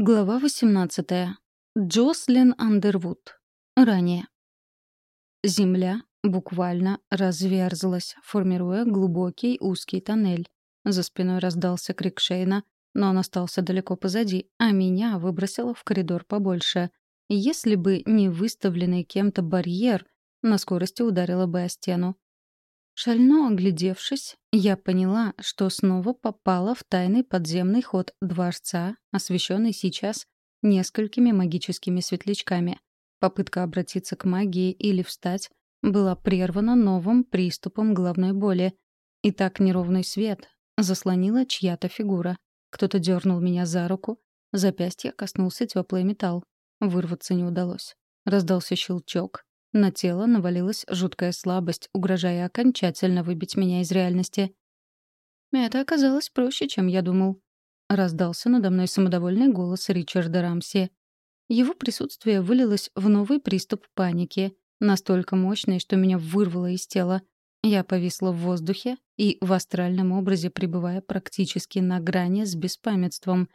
Глава 18. Джослин Андервуд. Ранее. Земля буквально разверзлась, формируя глубокий узкий тоннель. За спиной раздался крик Шейна, но он остался далеко позади, а меня выбросило в коридор побольше. Если бы не выставленный кем-то барьер, на скорости ударила бы о стену. Шально оглядевшись, я поняла, что снова попала в тайный подземный ход дворца, освещенный сейчас несколькими магическими светлячками. Попытка обратиться к магии или встать была прервана новым приступом головной боли. И так неровный свет заслонила чья-то фигура. Кто-то дернул меня за руку, запястье коснулся теплый металл. Вырваться не удалось. Раздался щелчок, на тело навалилась жуткая слабость, угрожая окончательно выбить меня из реальности. «Это оказалось проще, чем я думал», — раздался надо мной самодовольный голос Ричарда Рамси. Его присутствие вылилось в новый приступ паники, настолько мощный, что меня вырвало из тела. Я повисла в воздухе и в астральном образе пребывая практически на грани с беспамятством.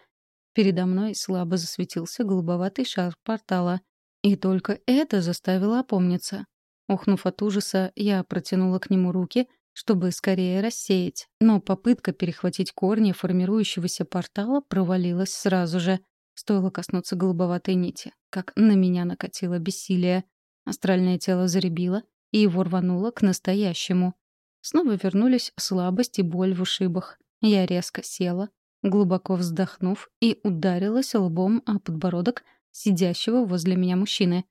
Передо мной слабо засветился голубоватый шар портала — и только это заставило опомниться. Ухнув от ужаса, я протянула к нему руки, чтобы скорее рассеять, но попытка перехватить корни формирующегося портала провалилась сразу же. Стоило коснуться голубоватой нити, как на меня накатило бессилие. Астральное тело заребило, и его рвануло к настоящему. Снова вернулись слабость и боль в ушибах. Я резко села, глубоко вздохнув, и ударилась лбом о подбородок, сидящего возле меня мужчины.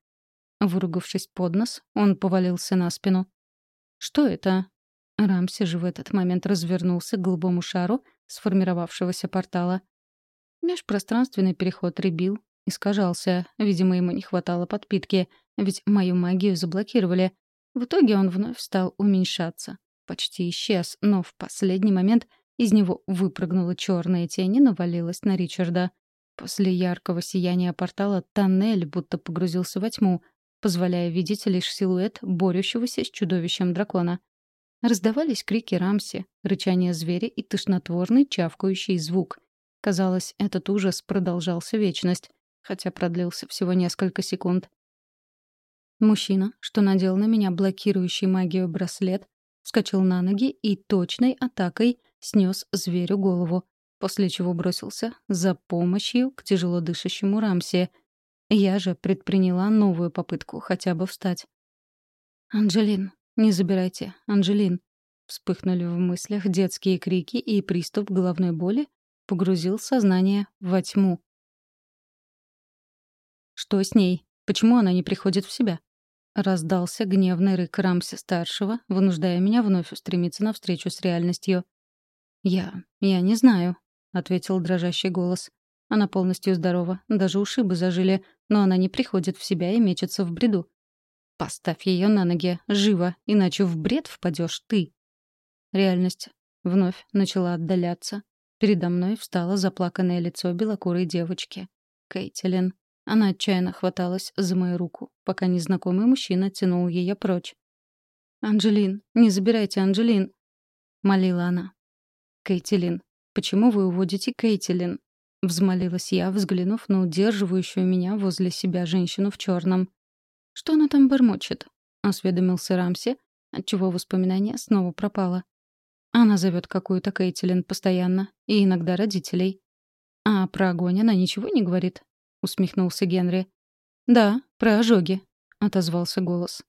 Выругавшись под нос, он повалился на спину. «Что это?» Рамси же в этот момент развернулся к голубому шару сформировавшегося портала. Межпространственный переход ребил, искажался. Видимо, ему не хватало подпитки, ведь мою магию заблокировали. В итоге он вновь стал уменьшаться. Почти исчез, но в последний момент из него выпрыгнула черная тень и навалилась на Ричарда. После яркого сияния портала тоннель будто погрузился во тьму, позволяя видеть лишь силуэт борющегося с чудовищем дракона. Раздавались крики Рамси, рычание зверя и тошнотворный чавкающий звук. Казалось, этот ужас продолжался вечность, хотя продлился всего несколько секунд. Мужчина, что надел на меня блокирующий магию браслет, вскочил на ноги и точной атакой снес зверю голову после чего бросился за помощью к тяжело дышащему Рамсе. Я же предприняла новую попытку хотя бы встать. «Анджелин, не забирайте, Анджелин!» Вспыхнули в мыслях детские крики, и приступ головной боли погрузил сознание во тьму. «Что с ней? Почему она не приходит в себя?» Раздался гневный рык Рамси-старшего, вынуждая меня вновь устремиться навстречу с реальностью. «Я... я не знаю», — ответил дрожащий голос. «Она полностью здорова, даже ушибы зажили, но она не приходит в себя и мечется в бреду. Поставь ее на ноги, живо, иначе в бред впадешь ты». Реальность вновь начала отдаляться. Передо мной встало заплаканное лицо белокурой девочки. Кейтилин. Она отчаянно хваталась за мою руку, пока незнакомый мужчина тянул ее прочь. «Анджелин, не забирайте Анджелин!» — молила она. «Кейтилин, Почему вы уводите Кейтилин?» — взмолилась я, взглянув на удерживающую меня возле себя женщину в черном. «Что она там бормочет?» — осведомился Рамси, отчего воспоминание снова пропало. Она зовет какую-то Кейтилин постоянно, и иногда родителей. «А про огонь она ничего не говорит?» — усмехнулся Генри. «Да, про ожоги», — отозвался голос.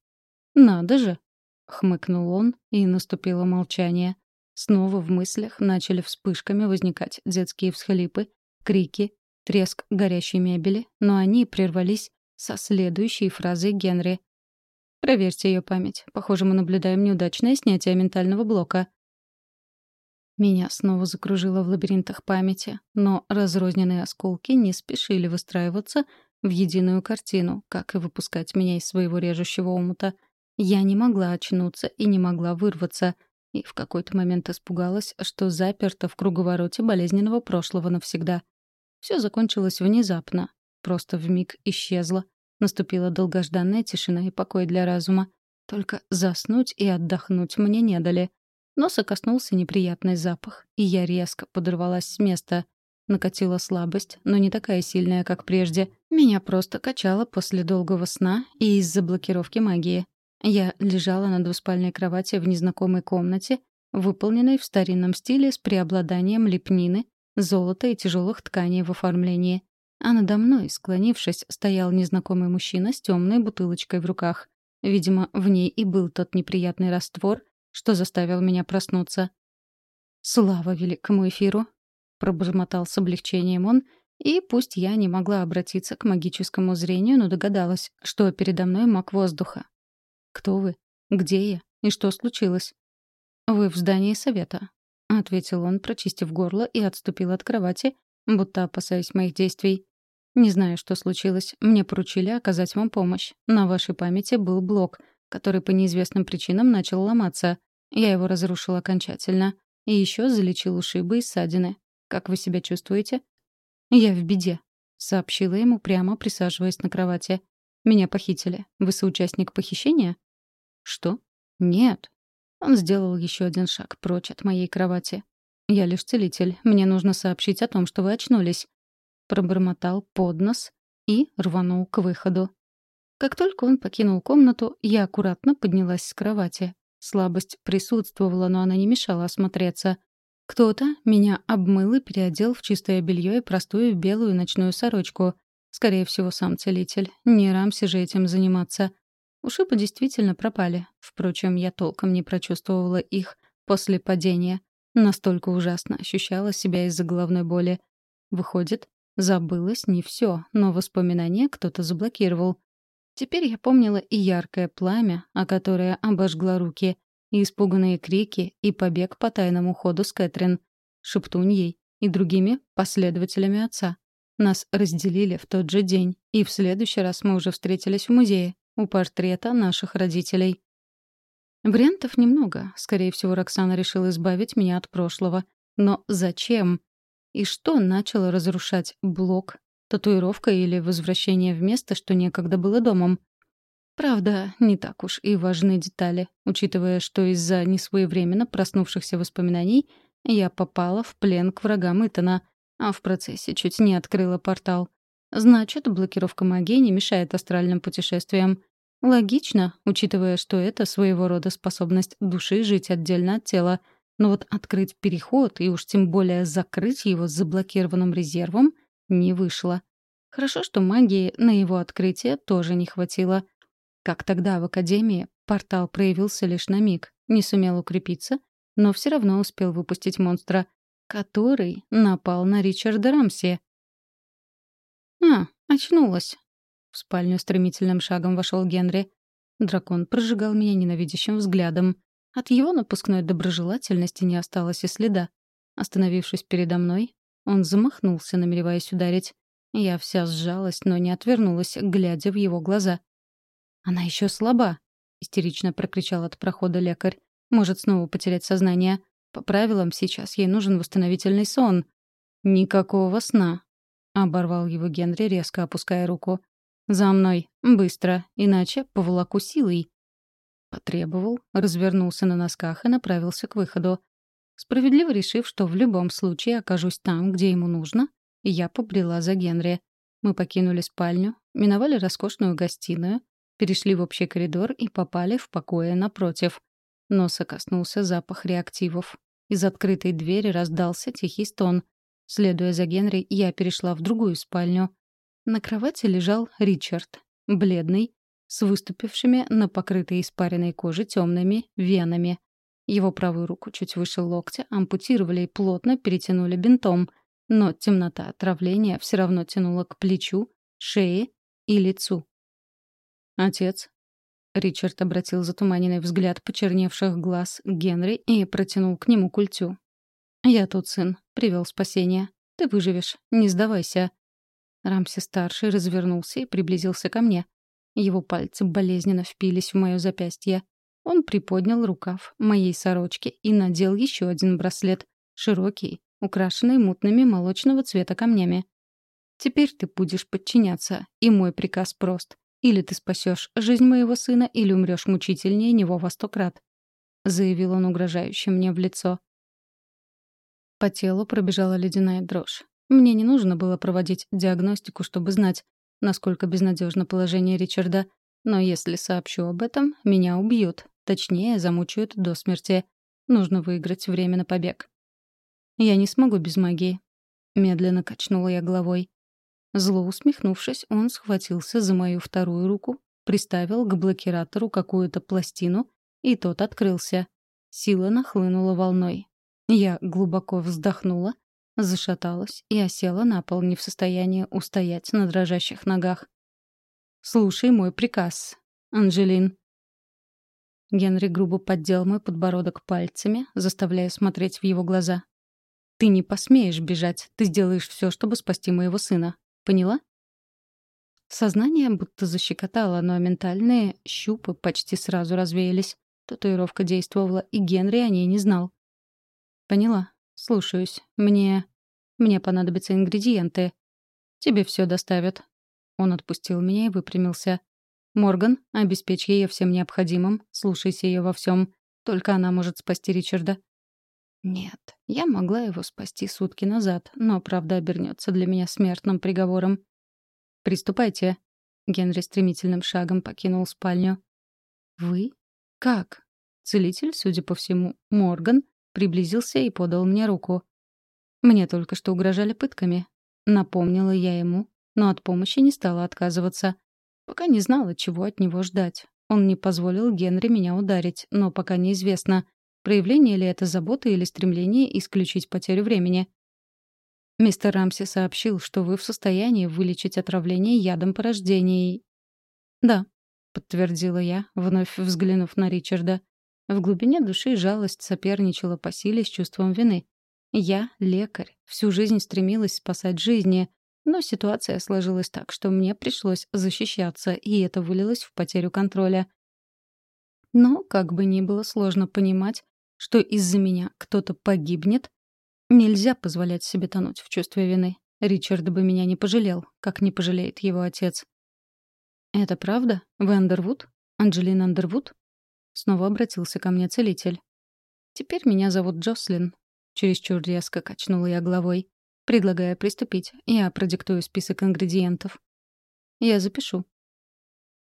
«Надо же!» — хмыкнул он, и наступило молчание. Снова в мыслях начали вспышками возникать детские всхлипы, крики, треск горящей мебели, но они прервались со следующей фразой Генри. «Проверьте ее память. Похоже, мы наблюдаем неудачное снятие ментального блока». Меня снова закружило в лабиринтах памяти, но разрозненные осколки не спешили выстраиваться в единую картину, как и выпускать меня из своего режущего омута. Я не могла очнуться и не могла вырваться — и в какой-то момент испугалась, что заперта в круговороте болезненного прошлого навсегда. Все закончилось внезапно, просто вмиг исчезло. Наступила долгожданная тишина и покой для разума. Только заснуть и отдохнуть мне не дали. Носа коснулся неприятный запах, и я резко подорвалась с места. Накатила слабость, но не такая сильная, как прежде. Меня просто качало после долгого сна и из-за блокировки магии. Я лежала на двуспальной кровати в незнакомой комнате, выполненной в старинном стиле с преобладанием лепнины, золота и тяжелых тканей в оформлении. А надо мной, склонившись, стоял незнакомый мужчина с темной бутылочкой в руках. Видимо, в ней и был тот неприятный раствор, что заставил меня проснуться. «Слава великому эфиру!» — пробормотал с облегчением он, и пусть я не могла обратиться к магическому зрению, но догадалась, что передо мной маг воздуха. «Кто вы? Где я? И что случилось?» «Вы в здании совета», — ответил он, прочистив горло и отступил от кровати, будто опасаясь моих действий. «Не знаю, что случилось. Мне поручили оказать вам помощь. На вашей памяти был блок, который по неизвестным причинам начал ломаться. Я его разрушил окончательно. И еще залечил ушибы и ссадины. Как вы себя чувствуете?» «Я в беде», — сообщила ему, прямо присаживаясь на кровати. «Меня похитили. Вы соучастник похищения?» «Что?» «Нет». Он сделал еще один шаг прочь от моей кровати. «Я лишь целитель. Мне нужно сообщить о том, что вы очнулись пробормотал под нос и рванул к выходу. Как только он покинул комнату, я аккуратно поднялась с кровати. Слабость присутствовала, но она не мешала осмотреться. Кто-то меня обмыл и переодел в чистое белье и простую белую ночную сорочку. Скорее всего, сам целитель. Не Рамси же этим заниматься. Ушибы действительно пропали. Впрочем, я толком не прочувствовала их после падения. Настолько ужасно ощущала себя из-за головной боли. Выходит, Забылось не все, но воспоминания кто-то заблокировал. Теперь я помнила и яркое пламя, о которое обожгла руки, и испуганные крики, и побег по тайному ходу с Кэтрин, шептуньей и другими последователями отца. Нас разделили в тот же день, и в следующий раз мы уже встретились в музее, у портрета наших родителей. Вариантов немного. Скорее всего, Роксана решила избавить меня от прошлого. Но зачем? И что начало разрушать блок? Татуировка или возвращение в место, что некогда было домом? Правда, не так уж и важны детали, учитывая, что из-за несвоевременно проснувшихся воспоминаний я попала в плен к врагам Итана, а в процессе чуть не открыла портал. Значит, блокировка магии не мешает астральным путешествиям. Логично, учитывая, что это своего рода способность души жить отдельно от тела — но вот открыть переход и уж тем более закрыть его с заблокированным резервом не вышло. Хорошо, что магии на его открытие тоже не хватило. Как тогда в Академии, портал проявился лишь на миг, не сумел укрепиться, но все равно успел выпустить монстра, который напал на Ричарда Рамси. «А, очнулась». В спальню стремительным шагом вошел Генри. Дракон прожигал меня ненавидящим взглядом. От его напускной доброжелательности не осталось и следа. Остановившись передо мной, он замахнулся, намереваясь ударить. Я вся сжалась, но не отвернулась, глядя в его глаза. «Она еще слаба!» — истерично прокричал от прохода лекарь. «Может снова потерять сознание. По правилам, сейчас ей нужен восстановительный сон». «Никакого сна!» — оборвал его Генри, резко опуская руку. «За мной! Быстро! Иначе поволоку силой!» Потребовал, развернулся на носках и направился к выходу. Справедливо решив, что в любом случае окажусь там, где ему нужно, я побрела за Генри. Мы покинули спальню, миновали роскошную гостиную, перешли в общий коридор и попали в покои напротив. Носа коснулся запах реактивов. Из открытой двери раздался тихий стон. Следуя за Генри, я перешла в другую спальню. На кровати лежал Ричард, бледный, с выступившими на покрытой испаренной коже темными венами. Его правую руку чуть выше локтя ампутировали и плотно перетянули бинтом, но темнота отравления все равно тянула к плечу, шее и лицу. «Отец?» Ричард обратил затуманенный взгляд почерневших глаз Генри и протянул к нему культю. «Я тут, сын. Привел спасение. Ты выживешь. Не сдавайся». Рамси-старший развернулся и приблизился ко мне. Его пальцы болезненно впились в мое запястье. Он приподнял рукав моей сорочки и надел еще один браслет, широкий, украшенный мутными молочного цвета камнями. «Теперь ты будешь подчиняться, и мой приказ прост. Или ты спасешь жизнь моего сына, или умрешь мучительнее него во сто крат», — заявил он угрожающе мне в лицо. По телу пробежала ледяная дрожь. Мне не нужно было проводить диагностику, чтобы знать, насколько безнадежно положение Ричарда. Но если сообщу об этом, меня убьют. Точнее, замучают до смерти. Нужно выиграть время на побег. «Я не смогу без магии», — медленно качнула я головой. Зло усмехнувшись, он схватился за мою вторую руку, приставил к блокиратору какую-то пластину, и тот открылся. Сила нахлынула волной. Я глубоко вздохнула, зашаталась и осела на пол, не в состоянии устоять на дрожащих ногах. «Слушай мой приказ, Анжелин». Генри грубо поддел мой подбородок пальцами, заставляя смотреть в его глаза. «Ты не посмеешь бежать, ты сделаешь все, чтобы спасти моего сына. Поняла?» Сознание будто защекотало, но ментальные щупы почти сразу развеялись. Татуировка действовала, и Генри о ней не знал. «Поняла. Слушаюсь. Мне... Мне понадобятся ингредиенты. Тебе все доставят». Он отпустил меня и выпрямился. «Морган, обеспечь ее всем необходимым. Слушайся ее во всем. Только она может спасти Ричарда». Нет, я могла его спасти сутки назад, но правда обернется для меня смертным приговором. «Приступайте». Генри стремительным шагом покинул спальню. «Вы? Как?» Целитель, судя по всему, Морган, приблизился и подал мне руку. Мне только что угрожали пытками. Напомнила я ему, но от помощи не стала отказываться. Пока не знала, чего от него ждать. Он не позволил Генри меня ударить, но пока неизвестно, проявление ли это заботы или стремление исключить потерю времени. Мистер Рамси сообщил, что вы в состоянии вылечить отравление ядом по рождении. Да, подтвердила я, вновь взглянув на Ричарда. В глубине души жалость соперничала по силе с чувством вины. Я, лекарь, всю жизнь стремилась спасать жизни, но ситуация сложилась так, что мне пришлось защищаться, и это вылилось в потерю контроля. Но, как бы ни было сложно понимать, что из-за меня кто-то погибнет, Нельзя позволять себе тонуть в чувстве вины. Ричард бы меня не пожалел, как не пожалеет его отец. «Это правда? Вы Андервуд? Анджелин Андервуд?» Снова обратился ко мне целитель. «Теперь меня зовут Джослин». Чересчур резко качнула я головой. Предлагая приступить, я продиктую список ингредиентов. Я запишу.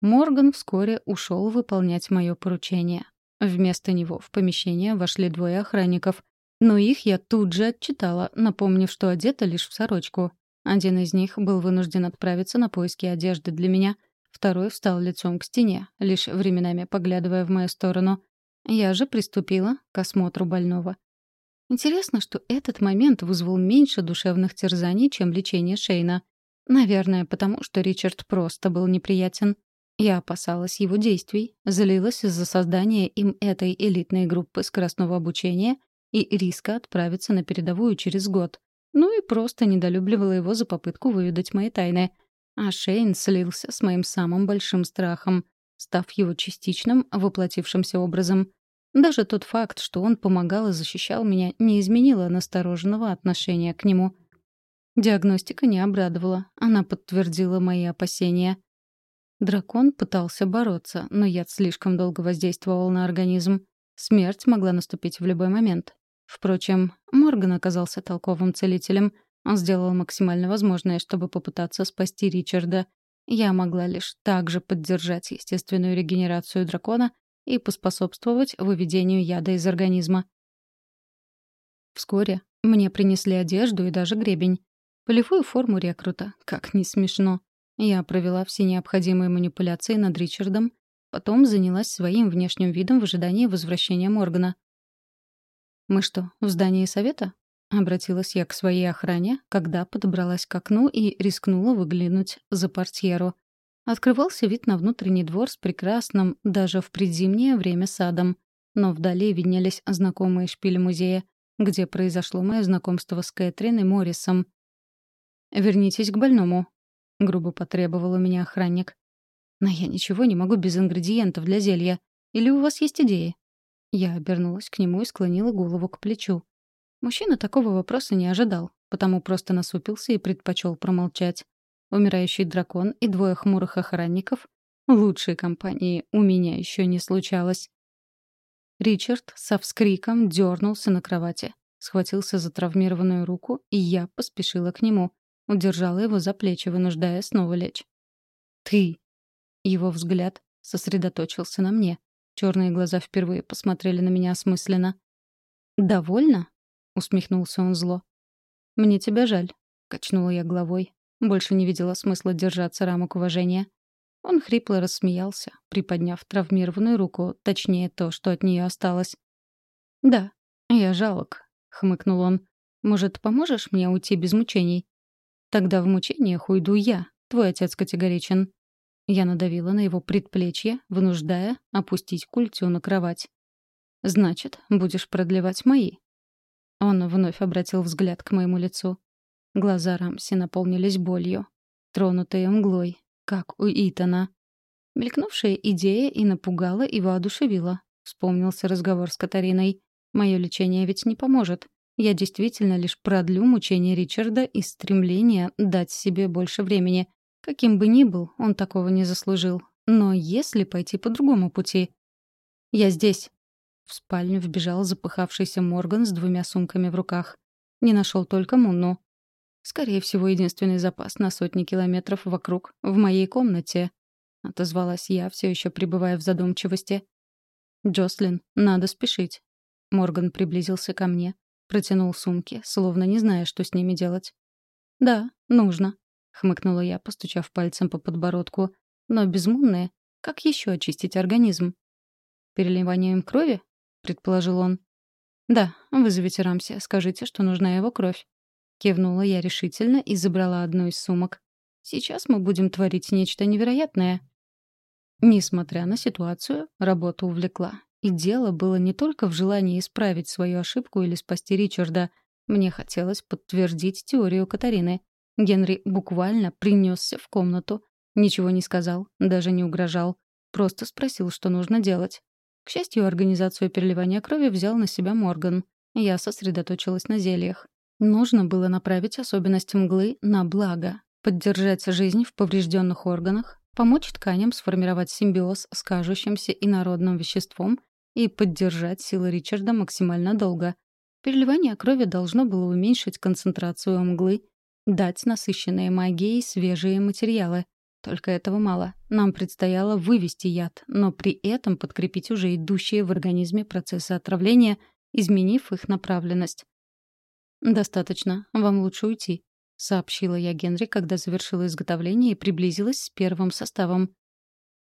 Морган вскоре ушел выполнять мое поручение. Вместо него в помещение вошли двое охранников — но их я тут же отчитала, напомнив, что одета лишь в сорочку. Один из них был вынужден отправиться на поиски одежды для меня, второй встал лицом к стене, лишь временами поглядывая в мою сторону. Я же приступила к осмотру больного. Интересно, что этот момент вызвал меньше душевных терзаний, чем лечение Шейна. Наверное, потому что Ричард просто был неприятен. Я опасалась его действий, залилась из-за создания им этой элитной группы скоростного обучения и риска отправиться на передовую через год. Ну и просто недолюбливала его за попытку выведать мои тайны. А Шейн слился с моим самым большим страхом, став его частичным, воплотившимся образом. Даже тот факт, что он помогал и защищал меня, не изменило настороженного отношения к нему. Диагностика не обрадовала, она подтвердила мои опасения. Дракон пытался бороться, но яд слишком долго воздействовал на организм. Смерть могла наступить в любой момент. Впрочем, Морган оказался толковым целителем. Он сделал максимально возможное, чтобы попытаться спасти Ричарда. Я могла лишь также поддержать естественную регенерацию дракона и поспособствовать выведению яда из организма. Вскоре мне принесли одежду и даже гребень. Полевую форму рекрута, как не смешно. Я провела все необходимые манипуляции над Ричардом, Потом занялась своим внешним видом в ожидании возвращения Моргана. «Мы что, в здании совета?» — обратилась я к своей охране, когда подобралась к окну и рискнула выглянуть за портьеру. Открывался вид на внутренний двор с прекрасным, даже в предзимнее время, садом. Но вдали виднелись знакомые шпили музея, где произошло мое знакомство с Кэтрин и Моррисом. «Вернитесь к больному», — грубо потребовал у меня охранник. Но я ничего не могу без ингредиентов для зелья. Или у вас есть идеи?» Я обернулась к нему и склонила голову к плечу. Мужчина такого вопроса не ожидал, потому просто насупился и предпочел промолчать. Умирающий дракон и двое хмурых охранников — лучшей компании у меня еще не случалось. Ричард со вскриком дернулся на кровати. Схватился за травмированную руку, и я поспешила к нему. Удержала его за плечи, вынуждая снова лечь. «Ты!» Его взгляд сосредоточился на мне. Черные глаза впервые посмотрели на меня осмысленно. «Довольно?» — усмехнулся он зло. «Мне тебя жаль», — качнула я головой. Больше не видела смысла держаться рамок уважения. Он хрипло рассмеялся, приподняв травмированную руку, точнее то, что от нее осталось. «Да, я жалок», — хмыкнул он. «Может, поможешь мне уйти без мучений?» «Тогда в мучениях уйду я. Твой отец категоричен». Я надавила на его предплечье, вынуждая опустить культю на кровать. «Значит, будешь продлевать мои». Он вновь обратил взгляд к моему лицу. Глаза Рамси наполнились болью, тронутые мглой, как у Итана. Мелькнувшая идея и напугала, и воодушевила. Вспомнился разговор с Катариной. Мое лечение ведь не поможет. Я действительно лишь продлю мучения Ричарда и стремление дать себе больше времени. Каким бы ни был, он такого не заслужил. Но если пойти по другому пути... «Я здесь!» В спальню вбежал запыхавшийся Морган с двумя сумками в руках. Не нашел только Мунну. Скорее всего, единственный запас на сотни километров вокруг, в моей комнате. Отозвалась я, все еще пребывая в задумчивости. «Джослин, надо спешить». Морган приблизился ко мне, протянул сумки, словно не зная, что с ними делать. «Да, нужно», — хмыкнула я, постучав пальцем по подбородку. «Но безмунные. Как еще очистить организм?» «Переливанием крови?» — предположил он. «Да, вызовите Рамси, скажите, что нужна его кровь. Кивнула я решительно и забрала одну из сумок. Сейчас мы будем творить нечто невероятное. Несмотря на ситуацию, работа увлекла. И дело было не только в желании исправить свою ошибку или спасти Ричарда. Мне хотелось подтвердить теорию Катарины. Генри буквально принесся в комнату. Ничего не сказал, даже не угрожал. Просто спросил, что нужно делать. К счастью, организацию переливания крови взял на себя Морган. Я сосредоточилась на зельях. Нужно было направить особенность мглы на благо, поддержать жизнь в поврежденных органах, помочь тканям сформировать симбиоз с кажущимся инородным веществом и поддержать силы Ричарда максимально долго. Переливание крови должно было уменьшить концентрацию мглы, дать насыщенные магией свежие материалы. Только этого мало. Нам предстояло вывести яд, но при этом подкрепить уже идущие в организме процессы отравления, изменив их направленность. «Достаточно. Вам лучше уйти», — сообщила я Генри, когда завершила изготовление и приблизилась с первым составом.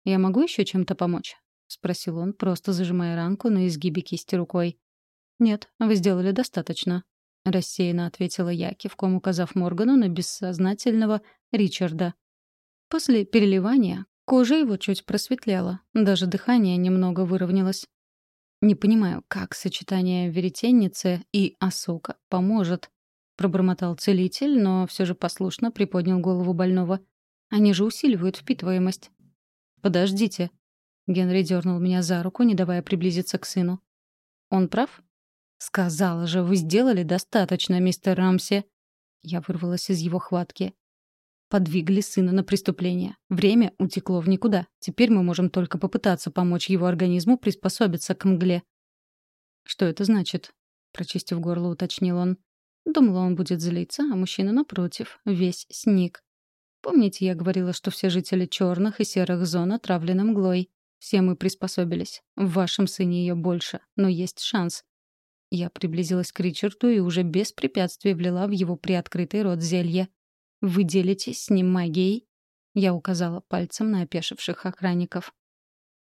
«Я могу еще чем-то помочь?» — спросил он, просто зажимая ранку на изгибе кисти рукой. «Нет, вы сделали достаточно», — рассеянно ответила я, кивком указав Моргану на бессознательного Ричарда. После переливания кожа его чуть просветлела, даже дыхание немного выровнялось. Не понимаю, как сочетание веретенницы и осока поможет. Пробормотал целитель, но все же послушно приподнял голову больного. Они же усиливают впитываемость. Подождите. Генри дернул меня за руку, не давая приблизиться к сыну. Он прав? Сказала же, вы сделали достаточно, мистер Рамси. Я вырвалась из его хватки подвигли сына на преступление. Время утекло в никуда. Теперь мы можем только попытаться помочь его организму приспособиться к мгле. «Что это значит?» — прочистив горло, уточнил он. Думала, он будет злиться, а мужчина, напротив, весь сник. Помните, я говорила, что все жители черных и серых зон отравлены мглой? Все мы приспособились. В вашем сыне ее больше, но есть шанс. Я приблизилась к Ричарду и уже без препятствий влила в его приоткрытый рот зелье. Вы делитесь с ним магией?» Я указала пальцем на опешивших охранников.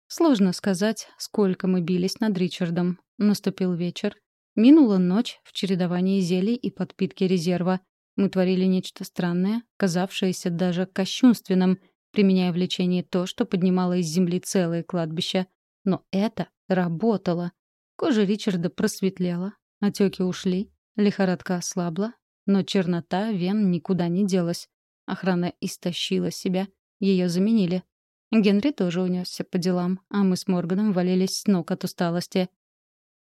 Сложно сказать, сколько мы бились над Ричардом. Наступил вечер. Минула ночь в чередовании зелий и подпитки резерва. Мы творили нечто странное, казавшееся даже кощунственным, применяя в лечении то, что поднимало из земли целое кладбище. Но это работало. Кожа Ричарда просветлела, отеки ушли, лихорадка ослабла, но чернота вен никуда не делась. Охрана истощила себя. Ее заменили. Генри тоже унесся по делам, а мы с Морганом валились с ног от усталости.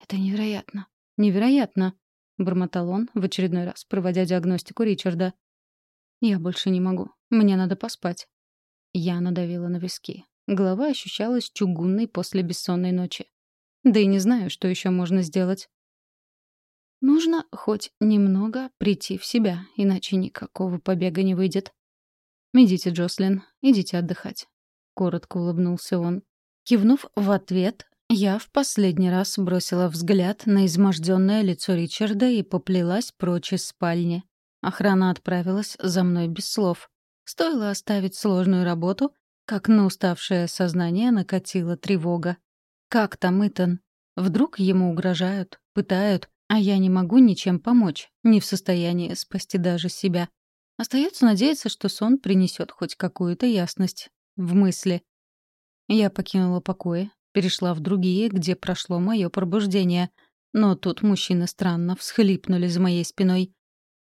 «Это невероятно! Невероятно!» — бормотал он, в очередной раз проводя диагностику Ричарда. «Я больше не могу. Мне надо поспать». Я надавила на виски. Голова ощущалась чугунной после бессонной ночи. Да и не знаю, что еще можно сделать. Нужно хоть немного прийти в себя, иначе никакого побега не выйдет. «Идите, Джослин, идите отдыхать», — коротко улыбнулся он. Кивнув в ответ, я в последний раз бросила взгляд на изможденное лицо Ричарда и поплелась прочь из спальни. Охрана отправилась за мной без слов. Стоило оставить сложную работу, как на уставшее сознание накатила тревога. Как там Итан? Вдруг ему угрожают, пытают, а я не могу ничем помочь, не в состоянии спасти даже себя. Остается надеяться, что сон принесет хоть какую-то ясность в мысли. Я покинула покои, перешла в другие, где прошло мое пробуждение. Но тут мужчины странно всхлипнули за моей спиной.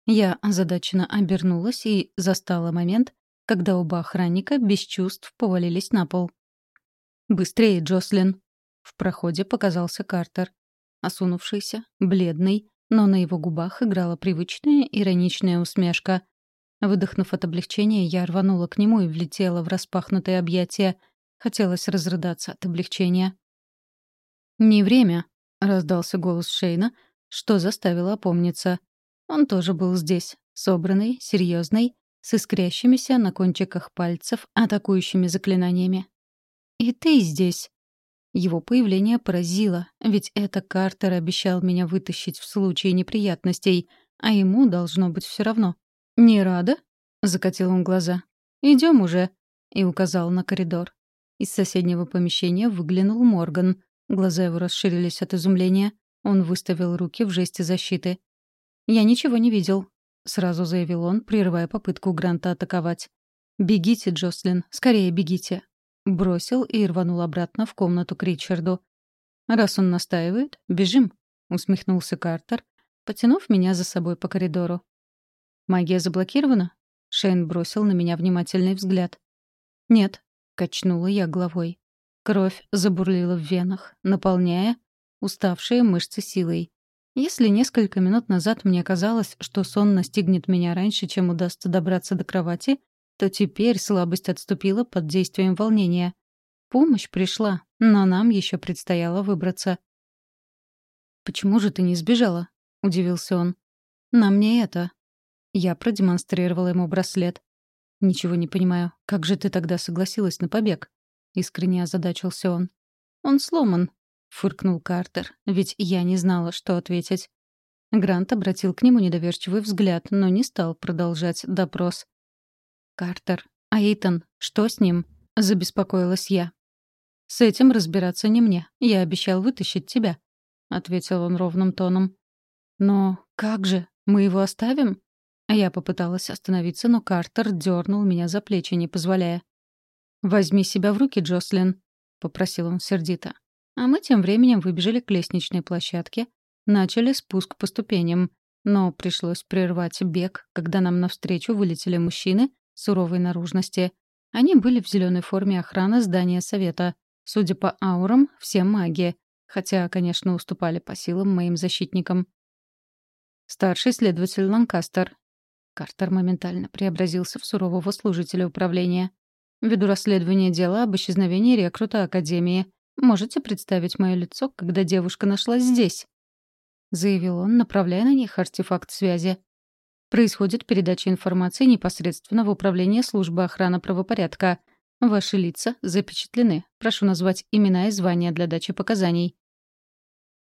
Я озадаченно обернулась и застала момент, когда оба охранника без чувств повалились на пол. «Быстрее, Джослин!» В проходе показался Картер осунувшийся, бледный, но на его губах играла привычная ироничная усмешка. Выдохнув от облегчения, я рванула к нему и влетела в распахнутое объятие. Хотелось разрыдаться от облегчения. «Не время», — раздался голос Шейна, что заставило опомниться. Он тоже был здесь, собранный, серьезный, с искрящимися на кончиках пальцев атакующими заклинаниями. «И ты здесь», его появление поразило, ведь это Картер обещал меня вытащить в случае неприятностей, а ему должно быть все равно. «Не рада?» — закатил он глаза. «Идем уже», — и указал на коридор. Из соседнего помещения выглянул Морган. Глаза его расширились от изумления. Он выставил руки в жесте защиты. «Я ничего не видел», — сразу заявил он, прерывая попытку Гранта атаковать. «Бегите, Джослин, скорее бегите. Бросил и рванул обратно в комнату к Ричарду. «Раз он настаивает, бежим», — усмехнулся Картер, потянув меня за собой по коридору. «Магия заблокирована?» Шейн бросил на меня внимательный взгляд. «Нет», — качнула я головой. Кровь забурлила в венах, наполняя уставшие мышцы силой. Если несколько минут назад мне казалось, что сон настигнет меня раньше, чем удастся добраться до кровати, то теперь слабость отступила под действием волнения. Помощь пришла, но нам еще предстояло выбраться. «Почему же ты не сбежала?» — удивился он. «Нам не это». Я продемонстрировала ему браслет. «Ничего не понимаю. Как же ты тогда согласилась на побег?» — искренне озадачился он. «Он сломан», — фыркнул Картер, ведь я не знала, что ответить. Грант обратил к нему недоверчивый взгляд, но не стал продолжать допрос. «Картер, а Итан, что с ним?» — забеспокоилась я. «С этим разбираться не мне. Я обещал вытащить тебя», — ответил он ровным тоном. «Но как же? Мы его оставим?» Я попыталась остановиться, но Картер дернул меня за плечи, не позволяя. «Возьми себя в руки, Джослин», — попросил он сердито. А мы тем временем выбежали к лестничной площадке, начали спуск по ступеням, но пришлось прервать бег, когда нам навстречу вылетели мужчины суровой наружности. Они были в зеленой форме охраны здания совета. Судя по аурам, все маги. Хотя, конечно, уступали по силам моим защитникам. Старший следователь Ланкастер. Картер моментально преобразился в сурового служителя управления. Веду расследование дела об исчезновении рекрута Академии. Можете представить мое лицо, когда девушка нашлась здесь?» — заявил он, направляя на них артефакт связи. Происходит передача информации непосредственно в Управление службы охраны правопорядка. Ваши лица запечатлены. Прошу назвать имена и звания для дачи показаний.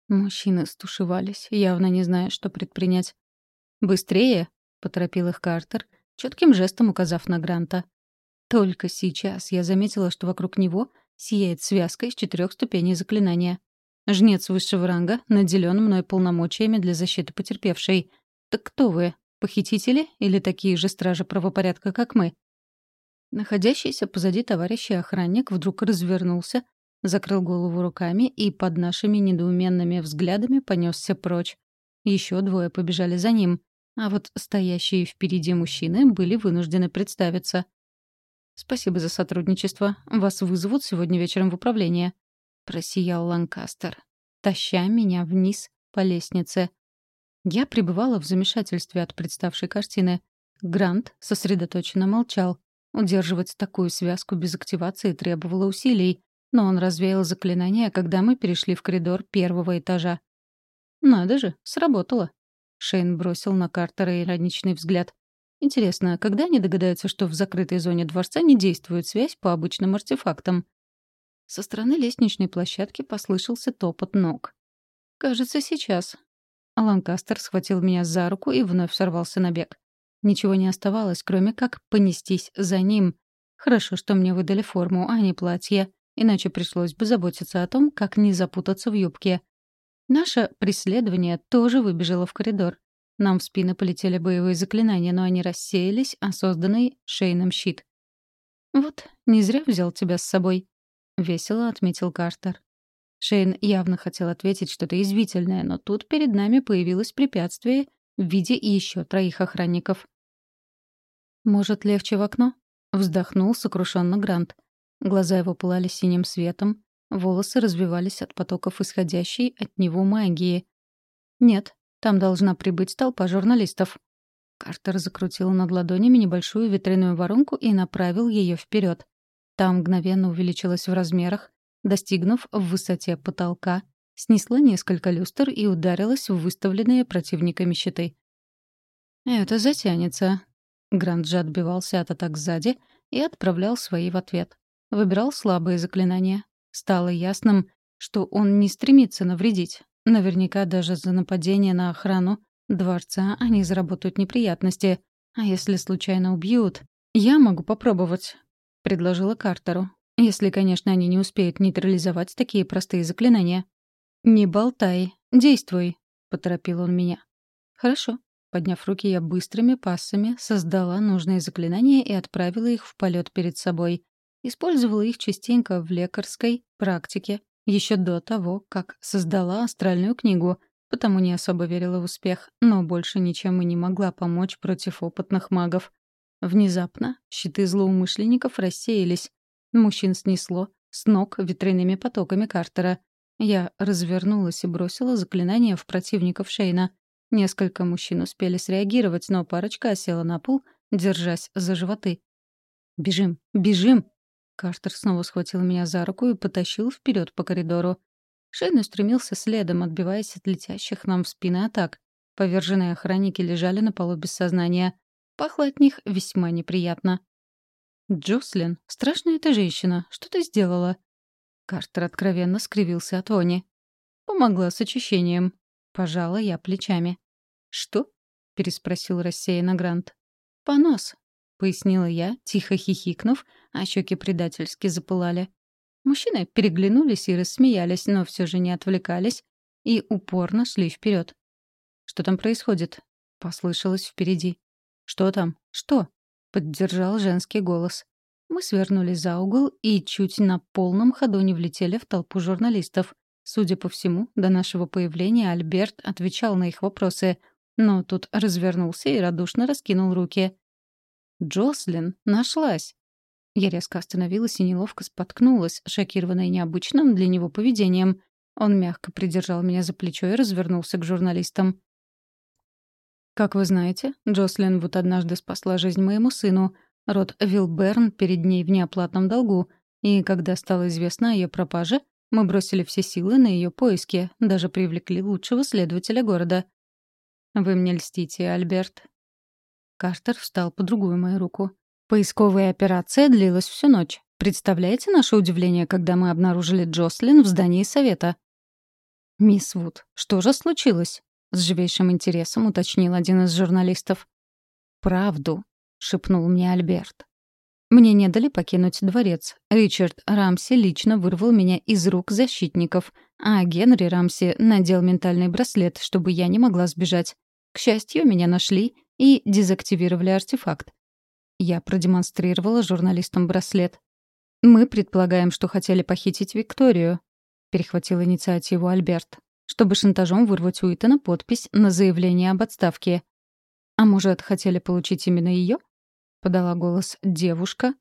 Мужчины стушевались, явно не зная, что предпринять. «Быстрее!» — поторопил их Картер, четким жестом указав на Гранта. Только сейчас я заметила, что вокруг него сияет связка из четырех ступеней заклинания. Жнец высшего ранга наделен мной полномочиями для защиты потерпевшей. Так кто вы? Похитители или такие же стражи правопорядка, как мы? Находящийся позади товарища охранник вдруг развернулся, закрыл голову руками и под нашими недоуменными взглядами понесся прочь. Еще двое побежали за ним, а вот стоящие впереди мужчины были вынуждены представиться. «Спасибо за сотрудничество. Вас вызовут сегодня вечером в управление», — просиял Ланкастер, таща меня вниз по лестнице. Я пребывала в замешательстве от представшей картины. Грант сосредоточенно молчал. Удерживать такую связку без активации требовало усилий, но он развеял заклинание, когда мы перешли в коридор первого этажа. «Надо же, сработало», Шейн бросил на Картера ироничный взгляд. Интересно, когда они догадаются, что в закрытой зоне дворца не действует связь по обычным артефактам? Со стороны лестничной площадки послышался топот ног. «Кажется, сейчас». Ланкастер схватил меня за руку и вновь сорвался на бег. Ничего не оставалось, кроме как понестись за ним. Хорошо, что мне выдали форму, а не платье, иначе пришлось бы заботиться о том, как не запутаться в юбке. Наше преследование тоже выбежало в коридор. Нам в спины полетели боевые заклинания, но они рассеялись, а созданный Шейном щит. «Вот, не зря взял тебя с собой», — весело отметил Картер. Шейн явно хотел ответить что-то извительное, но тут перед нами появилось препятствие в виде еще троих охранников. «Может, легче в окно?» — вздохнул сокрушенно Грант. Глаза его пылали синим светом, волосы развивались от потоков исходящей от него магии. «Нет, там должна прибыть толпа журналистов». Картер закрутил над ладонями небольшую ветряную воронку и направил ее вперед. Там мгновенно увеличилась в размерах, достигнув в высоте потолка, снесла несколько люстр и ударилась в выставленные противниками щиты. «Это затянется». Грант отбивался от атак сзади и отправлял свои в ответ. Выбирал слабые заклинания. Стало ясным, что он не стремится навредить. Наверняка даже за нападение на охрану дворца они заработают неприятности. А если случайно убьют? Я могу попробовать, — предложила Картеру. Если, конечно, они не успеют нейтрализовать такие простые заклинания. «Не болтай, действуй», — поторопил он меня. «Хорошо». Подняв руки, я быстрыми пассами создала нужные заклинания и отправила их в полет перед собой. Использовала их частенько в лекарской практике, еще до того, как создала астральную книгу, потому не особо верила в успех, но больше ничем и не могла помочь против опытных магов. Внезапно щиты злоумышленников рассеялись, Мужчин снесло с ног ветряными потоками Картера. Я развернулась и бросила заклинание в противников Шейна. Несколько мужчин успели среагировать, но парочка осела на пол, держась за животы. «Бежим! Бежим!» Картер снова схватил меня за руку и потащил вперед по коридору. Шейн устремился следом, отбиваясь от летящих нам в спины атак. Поверженные охранники лежали на полу без сознания. Пахло от них весьма неприятно. «Джослин, страшная ты женщина. Что ты сделала?» Картер откровенно скривился от вони. «Помогла с очищением». Пожала я плечами. «Что?» — переспросил рассеянно Грант. «Понос», — пояснила я, тихо хихикнув, а щеки предательски запылали. Мужчины переглянулись и рассмеялись, но все же не отвлекались и упорно шли вперед. «Что там происходит?» — послышалось впереди. «Что там? Что?» — поддержал женский голос. Мы свернули за угол и чуть на полном ходу не влетели в толпу журналистов. Судя по всему, до нашего появления Альберт отвечал на их вопросы, но тут развернулся и радушно раскинул руки. «Джослин, нашлась!» Я резко остановилась и неловко споткнулась, шокированная необычным для него поведением. Он мягко придержал меня за плечо и развернулся к журналистам. Как вы знаете, Джослин вот однажды спасла жизнь моему сыну. Род Вилберн перед ней в неоплатном долгу. И когда стало известно о ее пропаже, мы бросили все силы на ее поиски, даже привлекли лучшего следователя города. «Вы мне льстите, Альберт». Картер встал по другую мою руку. Поисковая операция длилась всю ночь. Представляете наше удивление, когда мы обнаружили Джослин в здании совета? «Мисс Вуд, что же случилось?» — с живейшим интересом уточнил один из журналистов. «Правду», — шепнул мне Альберт. Мне не дали покинуть дворец. Ричард Рамси лично вырвал меня из рук защитников, а Генри Рамси надел ментальный браслет, чтобы я не могла сбежать. К счастью, меня нашли и дезактивировали артефакт. Я продемонстрировала журналистам браслет. «Мы предполагаем, что хотели похитить Викторию», — перехватил инициативу Альберт чтобы шантажом вырвать у Итана подпись на заявление об отставке. «А может, хотели получить именно ее? подала голос девушка,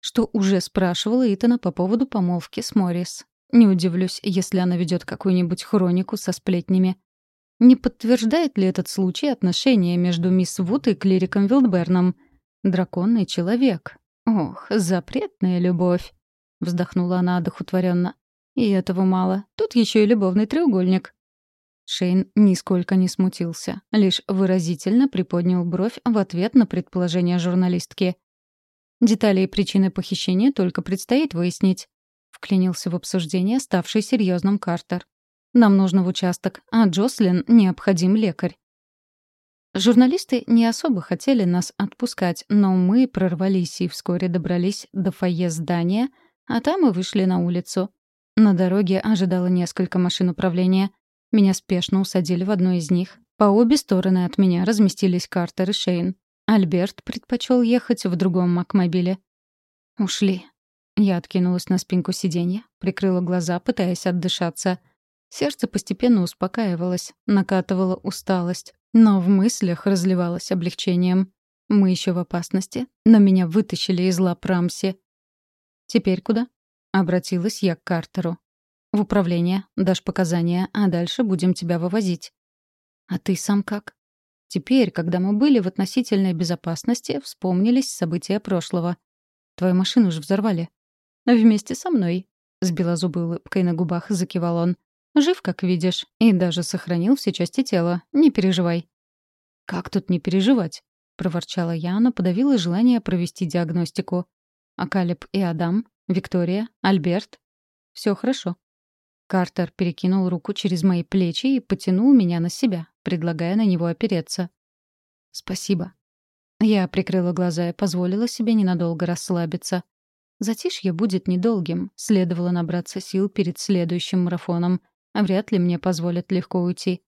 что уже спрашивала Итана по поводу помолвки с Моррис. Не удивлюсь, если она ведет какую-нибудь хронику со сплетнями. Не подтверждает ли этот случай отношения между мисс Вуд и клириком Вилдберном? Драконный человек. Ох, запретная любовь. Вздохнула она одухотворенно. И этого мало. Тут еще и любовный треугольник. Шейн нисколько не смутился, лишь выразительно приподнял бровь в ответ на предположение журналистки. «Детали и причины похищения только предстоит выяснить», — вклинился в обсуждение ставший серьезным Картер. «Нам нужно в участок, а Джослин необходим лекарь». Журналисты не особо хотели нас отпускать, но мы прорвались и вскоре добрались до фойе здания, а там и вышли на улицу. На дороге ожидало несколько машин управления. Меня спешно усадили в одну из них. По обе стороны от меня разместились Картер и Шейн. Альберт предпочел ехать в другом Макмобиле. Ушли. Я откинулась на спинку сиденья, прикрыла глаза, пытаясь отдышаться. Сердце постепенно успокаивалось, накатывала усталость. Но в мыслях разливалось облегчением. Мы еще в опасности, но меня вытащили из лап Рамси. «Теперь куда?» — обратилась я к Картеру. «В управление, дашь показания, а дальше будем тебя вывозить». «А ты сам как?» Теперь, когда мы были в относительной безопасности, вспомнились события прошлого. «Твою машину же взорвали». «Вместе со мной», — с белозубой улыбкой на губах закивал он. Жив, как видишь, и даже сохранил все части тела. Не переживай». «Как тут не переживать?» — проворчала я, но подавила желание провести диагностику. «А Калеб и Адам? Виктория? Альберт?» Все хорошо». Картер перекинул руку через мои плечи и потянул меня на себя, предлагая на него опереться. «Спасибо». Я прикрыла глаза и позволила себе ненадолго расслабиться. Затишье будет недолгим, следовало набраться сил перед следующим марафоном — вряд ли мне позволят легко уйти.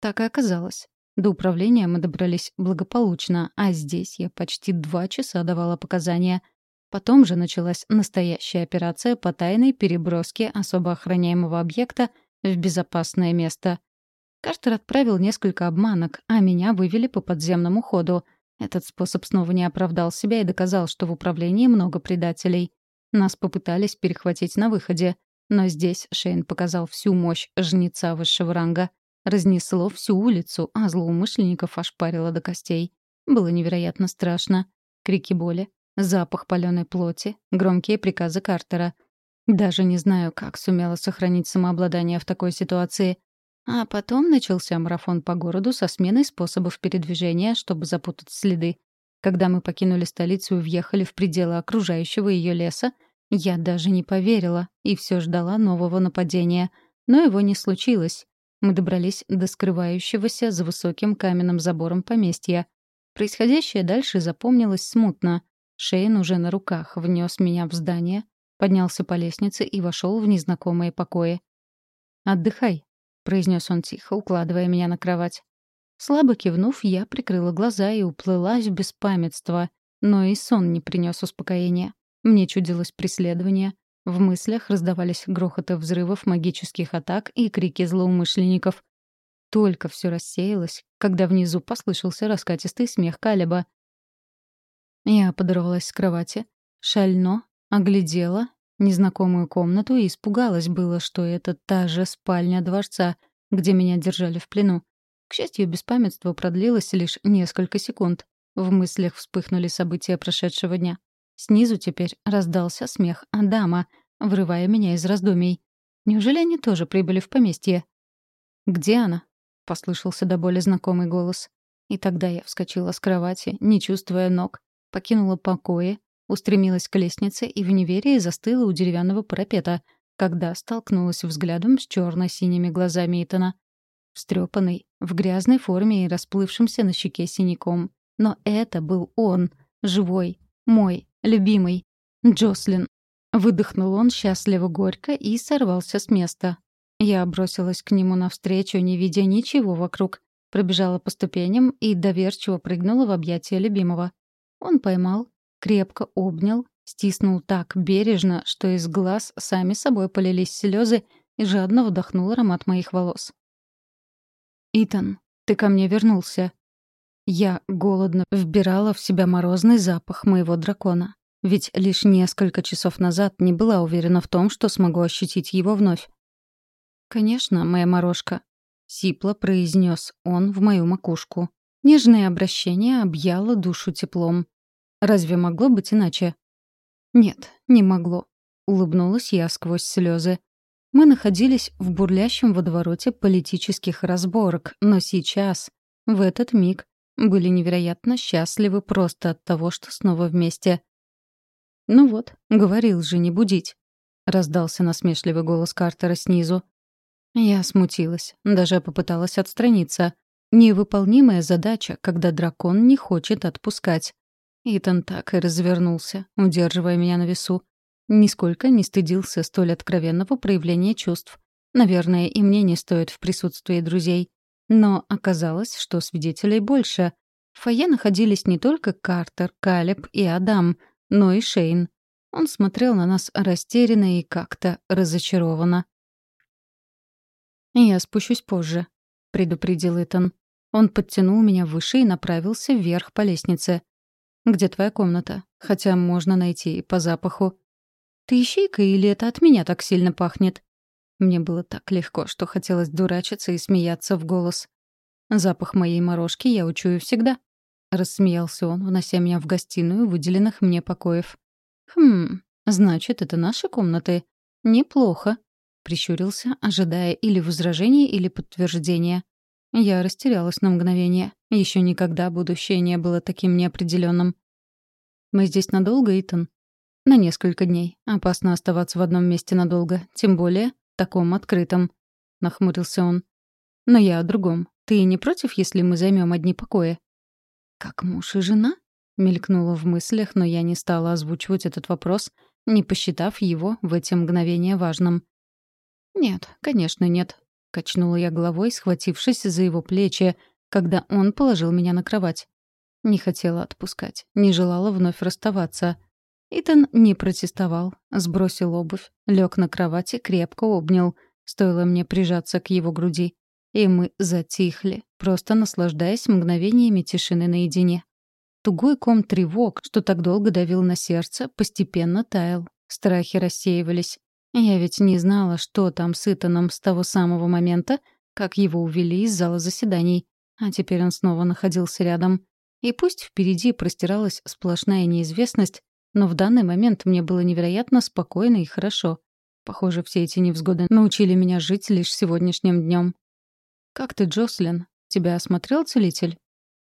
Так и оказалось. До управления мы добрались благополучно, а здесь я почти два часа давала показания. Потом же началась настоящая операция по тайной переброске особо охраняемого объекта в безопасное место. Картер отправил несколько обманок, а меня вывели по подземному ходу. Этот способ снова не оправдал себя и доказал, что в управлении много предателей. Нас попытались перехватить на выходе. Но здесь Шейн показал всю мощь жнеца высшего ранга. Разнесло всю улицу, а злоумышленников ошпарило до костей. Было невероятно страшно. Крики боли, запах паленой плоти, громкие приказы Картера. Даже не знаю, как сумела сохранить самообладание в такой ситуации. А потом начался марафон по городу со сменой способов передвижения, чтобы запутать следы. Когда мы покинули столицу и въехали в пределы окружающего ее леса, я даже не поверила и все ждала нового нападения. Но его не случилось. Мы добрались до скрывающегося за высоким каменным забором поместья. Происходящее дальше запомнилось смутно. Шейн уже на руках внес меня в здание, поднялся по лестнице и вошел в незнакомые покои. «Отдыхай», — произнес он тихо, укладывая меня на кровать. Слабо кивнув, я прикрыла глаза и уплыла в беспамятство, но и сон не принес успокоения. Мне чудилось преследование. В мыслях раздавались грохоты взрывов магических атак и крики злоумышленников. Только все рассеялось, когда внизу послышался раскатистый смех Калеба. Я подорвалась с кровати, шально, оглядела незнакомую комнату и испугалась было, что это та же спальня дворца, где меня держали в плену. К счастью, беспамятство продлилось лишь несколько секунд. В мыслях вспыхнули события прошедшего дня. Снизу теперь раздался смех Адама, вырывая меня из раздумий. Неужели они тоже прибыли в поместье? «Где она?» — послышался до боли знакомый голос. И тогда я вскочила с кровати, не чувствуя ног, покинула покои, устремилась к лестнице и в неверии застыла у деревянного парапета, когда столкнулась взглядом с черно-синими глазами Итана. Встрепанный, в грязной форме и расплывшимся на щеке синяком. Но это был он, живой, мой, любимый. Джослин. Выдохнул он счастливо-горько и сорвался с места. Я бросилась к нему навстречу, не видя ничего вокруг. Пробежала по ступеням и доверчиво прыгнула в объятия любимого. Он поймал, крепко обнял, стиснул так бережно, что из глаз сами собой полились слезы и жадно вдохнул аромат моих волос. «Итан, ты ко мне вернулся», я голодно вбирала в себя морозный запах моего дракона. Ведь лишь несколько часов назад не была уверена в том, что смогу ощутить его вновь. «Конечно, моя морожка», — сипло произнес он в мою макушку. Нежное обращение объяло душу теплом. Разве могло быть иначе? «Нет, не могло», — улыбнулась я сквозь слезы. Мы находились в бурлящем водовороте политических разборок, но сейчас, в этот миг, были невероятно счастливы просто от того, что снова вместе. «Ну вот, говорил же не будить», — раздался насмешливый голос Картера снизу. Я смутилась, даже попыталась отстраниться. Невыполнимая задача, когда дракон не хочет отпускать. Итан так и развернулся, удерживая меня на весу. Нисколько не стыдился столь откровенного проявления чувств. Наверное, и мне не стоит в присутствии друзей. Но оказалось, что свидетелей больше. В фойе находились не только Картер, Калеб и Адам, но и Шейн. Он смотрел на нас растерянно и как-то разочарованно. «Я спущусь позже», — предупредил Итан. Он подтянул меня выше и направился вверх по лестнице. «Где твоя комната? Хотя можно найти и по запаху». «Ты ищейка или это от меня так сильно пахнет?» Мне было так легко, что хотелось дурачиться и смеяться в голос. «Запах моей морожки я учую всегда», — рассмеялся он, унося меня в гостиную выделенных мне покоев. «Хм, значит, это наши комнаты. Неплохо», — прищурился, ожидая или возражения, или подтверждения. Я растерялась на мгновение. Еще никогда будущее не было таким неопределенным. «Мы здесь надолго, Итан?» «На несколько дней. Опасно оставаться в одном месте надолго, тем более таком открытом», — нахмурился он. «Но я о другом. Ты не против, если мы займем одни покои?» «Как муж и жена?» — мелькнуло в мыслях, но я не стала озвучивать этот вопрос, не посчитав его в эти мгновения важным. «Нет, конечно, нет», — качнула я головой, схватившись за его плечи, когда он положил меня на кровать. Не хотела отпускать, не желала вновь расставаться. Итан не протестовал, сбросил обувь, лег на кровати, крепко обнял. Стоило мне прижаться к его груди. И мы затихли, просто наслаждаясь мгновениями тишины наедине. Тугой ком тревог, что так долго давил на сердце, постепенно таял. Страхи рассеивались. Я ведь не знала, что там с Итаном с того самого момента, как его увели из зала заседаний. А теперь он снова находился рядом. И пусть впереди простиралась сплошная неизвестность, но в данный момент мне было невероятно спокойно и хорошо. Похоже, все эти невзгоды научили меня жить лишь сегодняшним днем. «Как ты, Джослин? Тебя осмотрел целитель?»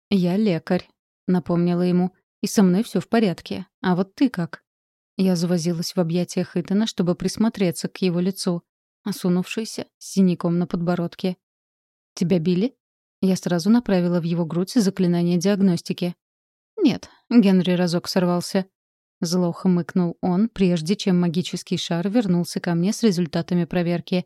«Я лекарь», — напомнила ему. «И со мной все в порядке. А вот ты как?» Я завозилась в объятиях Итана, чтобы присмотреться к его лицу, осунувшийся, с синяком на подбородке. «Тебя били?» Я сразу направила в его грудь заклинание диагностики. «Нет», — Генри разок сорвался. Зло хмыкнул он, прежде чем магический шар вернулся ко мне с результатами проверки.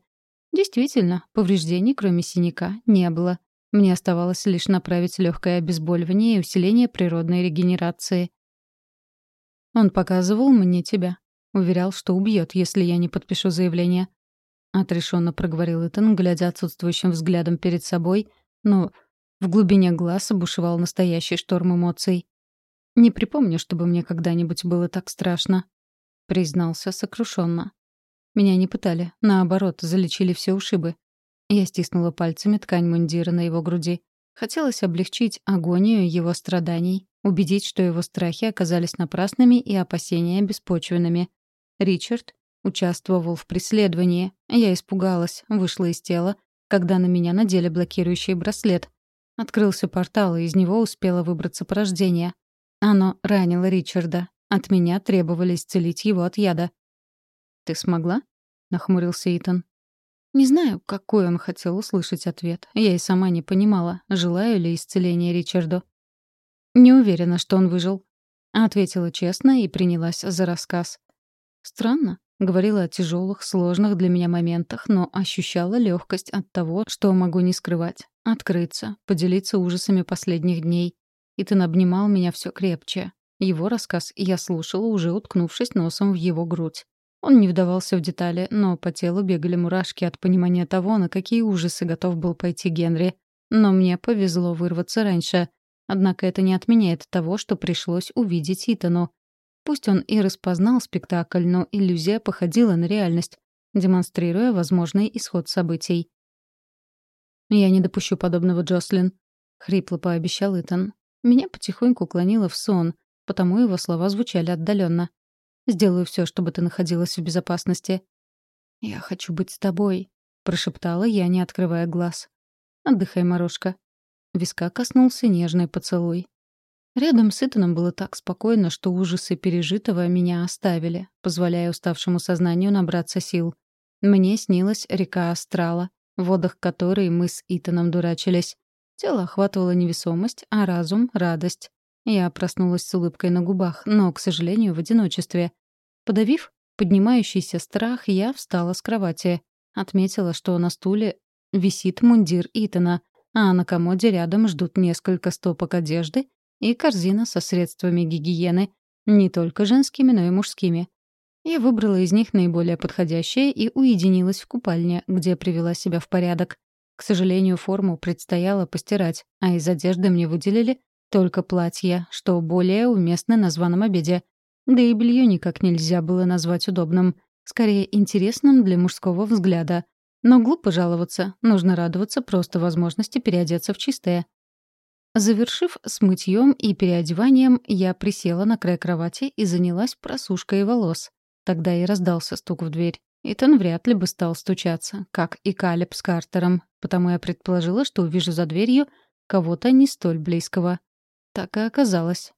Действительно, повреждений, кроме синяка, не было. Мне оставалось лишь направить легкое обезболивание и усиление природной регенерации. Он показывал мне тебя. Уверял, что убьет, если я не подпишу заявление. Отрешенно проговорил Итан, глядя отсутствующим взглядом перед собой, но в глубине глаз бушевал настоящий шторм эмоций. «Не припомню, чтобы мне когда-нибудь было так страшно», — признался сокрушенно. «Меня не пытали, наоборот, залечили все ушибы». Я стиснула пальцами ткань мундира на его груди. Хотелось облегчить агонию его страданий, убедить, что его страхи оказались напрасными и опасения беспочвенными. Ричард участвовал в преследовании. Я испугалась, вышла из тела, когда на меня надели блокирующий браслет. Открылся портал, и из него успела выбраться порождение. Оно ранило Ричарда. От меня требовали исцелить его от яда. «Ты смогла?» — нахмурился Итан. Не знаю, какой он хотел услышать ответ. Я и сама не понимала, желаю ли исцеления Ричарду. «Не уверена, что он выжил», — ответила честно и принялась за рассказ. Странно. Говорила о тяжелых, сложных для меня моментах, но ощущала легкость от того, что могу не скрывать. Открыться, поделиться ужасами последних дней. Итан обнимал меня все крепче. Его рассказ я слушала, уже уткнувшись носом в его грудь. Он не вдавался в детали, но по телу бегали мурашки от понимания того, на какие ужасы готов был пойти Генри. Но мне повезло вырваться раньше. Однако это не отменяет того, что пришлось увидеть Итану. Пусть он и распознал спектакль, но иллюзия походила на реальность, демонстрируя возможный исход событий. «Я не допущу подобного, Джослин», — хрипло пообещал Итан. Меня потихоньку клонило в сон, потому его слова звучали отдаленно. Сделаю все, чтобы ты находилась в безопасности». «Я хочу быть с тобой», — прошептала я, не открывая глаз. «Отдыхай, Морошка». Виска коснулся нежный поцелуй. Рядом с Итаном было так спокойно, что ужасы пережитого меня оставили, позволяя уставшему сознанию набраться сил. Мне снилась река Астрала, в водах которой мы с Итаном дурачились. Тело охватывало невесомость, а разум — радость. Я проснулась с улыбкой на губах, но, к сожалению, в одиночестве. Подавив поднимающийся страх, я встала с кровати. Отметила, что на стуле висит мундир Итана, а на комоде рядом ждут несколько стопок одежды и корзина со средствами гигиены, не только женскими, но и мужскими. Я выбрала из них наиболее подходящее и уединилась в купальне, где привела себя в порядок. К сожалению, форму предстояло постирать, а из одежды мне выделили только платье, что более уместно на званом обеде. Да и белье никак нельзя было назвать удобным. Скорее, интересным для мужского взгляда. Но глупо жаловаться, нужно радоваться просто возможности переодеться в чистое. Завершив с мытьем и переодеванием, я присела на край кровати и занялась просушкой волос. Тогда и раздался стук в дверь. Итан вряд ли бы стал стучаться, как и Калеб с Картером, потому я предположила, что увижу за дверью кого-то не столь близкого. Так и оказалось.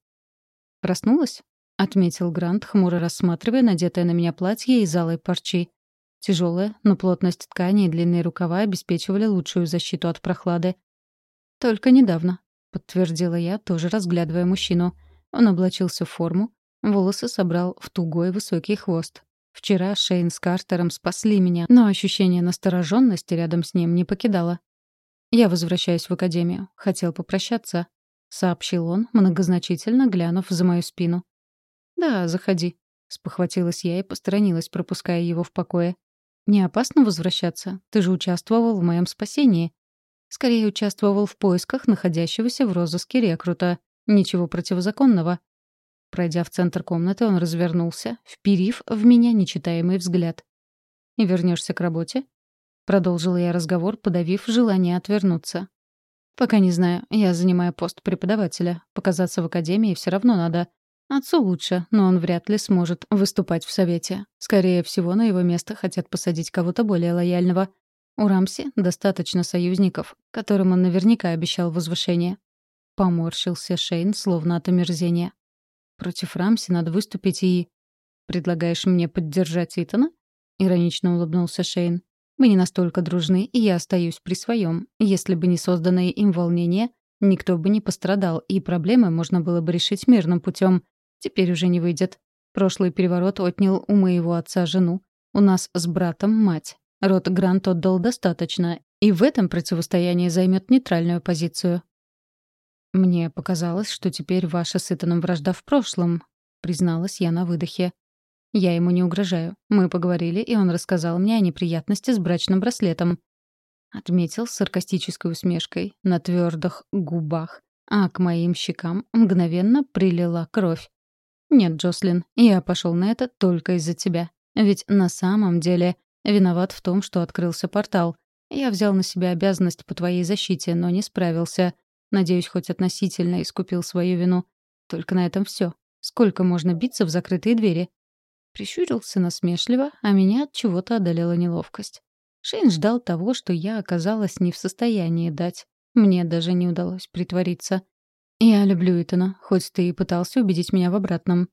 «Проснулась?» — отметил Грант, хмуро рассматривая надетое на меня платье из алой парчи. Тяжелая, но плотность ткани и длинные рукава обеспечивали лучшую защиту от прохлады. «Только недавно», — подтвердила я, тоже разглядывая мужчину. Он облачился в форму, волосы собрал в тугой высокий хвост. Вчера Шейн с Картером спасли меня, но ощущение настороженности рядом с ним не покидало. «Я возвращаюсь в академию. Хотел попрощаться», — сообщил он, многозначительно глянув за мою спину. «Да, заходи», — спохватилась я и посторонилась, пропуская его в покое. «Не опасно возвращаться? Ты же участвовал в моем спасении». Скорее участвовал в поисках находящегося в розыске рекрута. Ничего противозаконного. Пройдя в центр комнаты, он развернулся, вперив в меня нечитаемый взгляд. «И вернешься к работе?» Продолжила я разговор, подавив желание отвернуться. «Пока не знаю. Я занимаю пост преподавателя. Показаться в академии все равно надо. Отцу лучше, но он вряд ли сможет выступать в совете. Скорее всего, на его место хотят посадить кого-то более лояльного. У Рамси достаточно союзников, которым он наверняка обещал возвышение. Поморщился Шейн, словно от омерзения. Против Рамси надо выступить и... «Предлагаешь мне поддержать Итана?» — иронично улыбнулся Шейн. «Мы не настолько дружны, и я остаюсь при своем. Если бы не созданное им волнение, никто бы не пострадал, и проблемы можно было бы решить мирным путем. Теперь уже не выйдет. Прошлый переворот отнял у моего отца жену. У нас с братом мать. Рот Грант отдал достаточно, и в этом противостоянии займет нейтральную позицию. «Мне показалось, что теперь ваша с Итаном вражда в прошлом», — призналась я на выдохе. «Я ему не угрожаю. Мы поговорили, и он рассказал мне о неприятности с брачным браслетом». Отметил с саркастической усмешкой на твердых губах, а к моим щекам мгновенно прилила кровь. «Нет, Джослин, я пошел на это только из-за тебя. Ведь на самом деле Виноват в том, что открылся портал. Я взял на себя обязанность по твоей защите, но не справился. Надеюсь, хоть относительно искупил свою вину. Только на этом все. Сколько можно биться в закрытые двери? Прищурился насмешливо, а меня от чего-то одолела неловкость. Шейн ждал того, что я оказалась не в состоянии дать. Мне даже не удалось притвориться. Я люблю Итана, хоть ты и пытался убедить меня в обратном.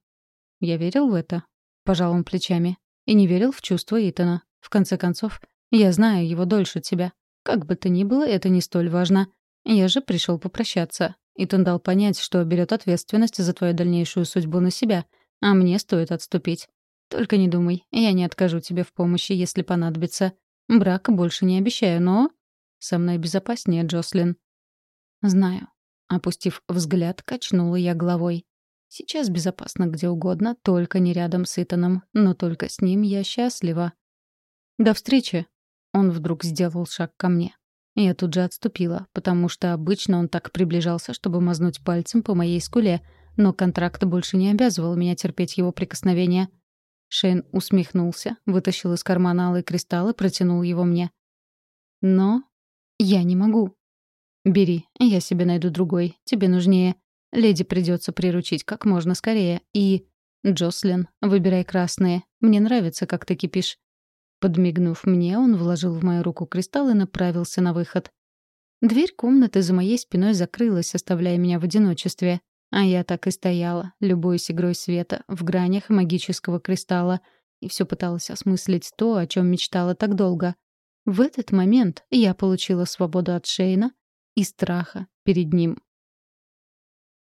Я верил в это. Пожал он плечами. И не верил в чувства Итана. В конце концов, я знаю его дольше тебя. Как бы то ни было, это не столь важно. Я же пришел попрощаться. Итан дал понять, что берет ответственность за твою дальнейшую судьбу на себя, а мне стоит отступить. Только не думай, я не откажу тебе в помощи, если понадобится. Брак больше не обещаю, но... Со мной безопаснее, Джослин. Знаю. Опустив взгляд, качнула я головой. Сейчас безопасно где угодно, только не рядом с Итаном, но только с ним я счастлива. «До встречи!» Он вдруг сделал шаг ко мне. Я тут же отступила, потому что обычно он так приближался, чтобы мазнуть пальцем по моей скуле, но контракт больше не обязывал меня терпеть его прикосновения. Шейн усмехнулся, вытащил из кармана алый кристалл и протянул его мне. «Но я не могу». «Бери, я себе найду другой. Тебе нужнее. Леди придется приручить как можно скорее. И... Джослин, выбирай красные. Мне нравится, как ты кипишь. Подмигнув мне, он вложил в мою руку кристалл и направился на выход. Дверь комнаты за моей спиной закрылась, оставляя меня в одиночестве. А я так и стояла, любуясь игрой света в гранях магического кристалла, и все пыталась осмыслить то, о чем мечтала так долго. В этот момент я получила свободу от Шейна и страха перед ним.